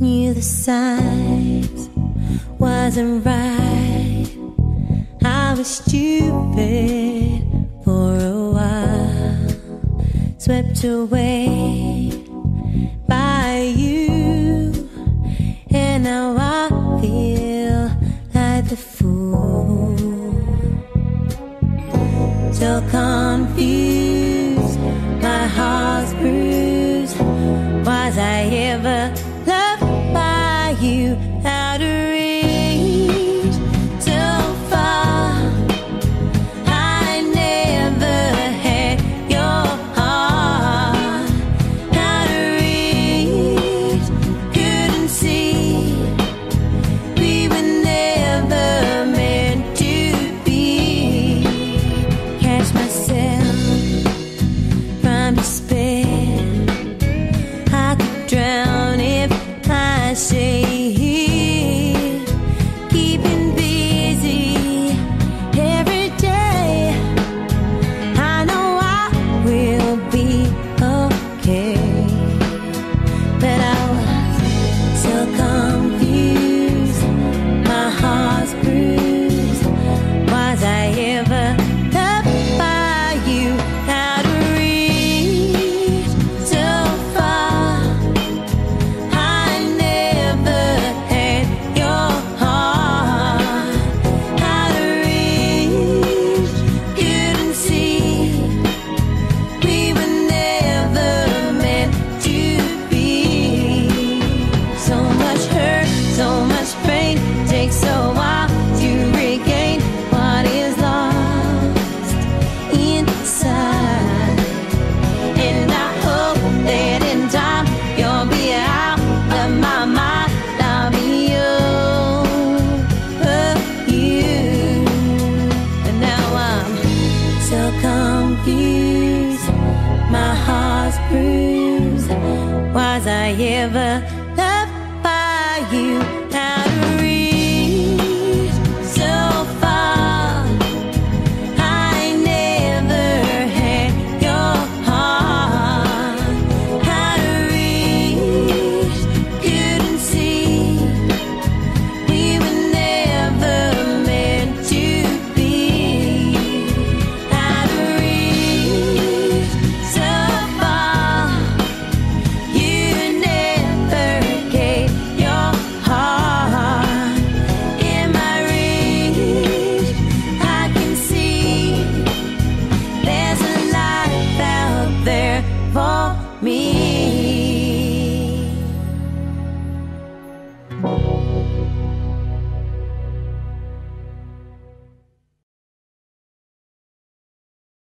Knew the signs wasn't right. I was stupid for a while, swept away by you, and now I. shall confuse my heart's so confused. My heart's bruised. Was I ever loved by you?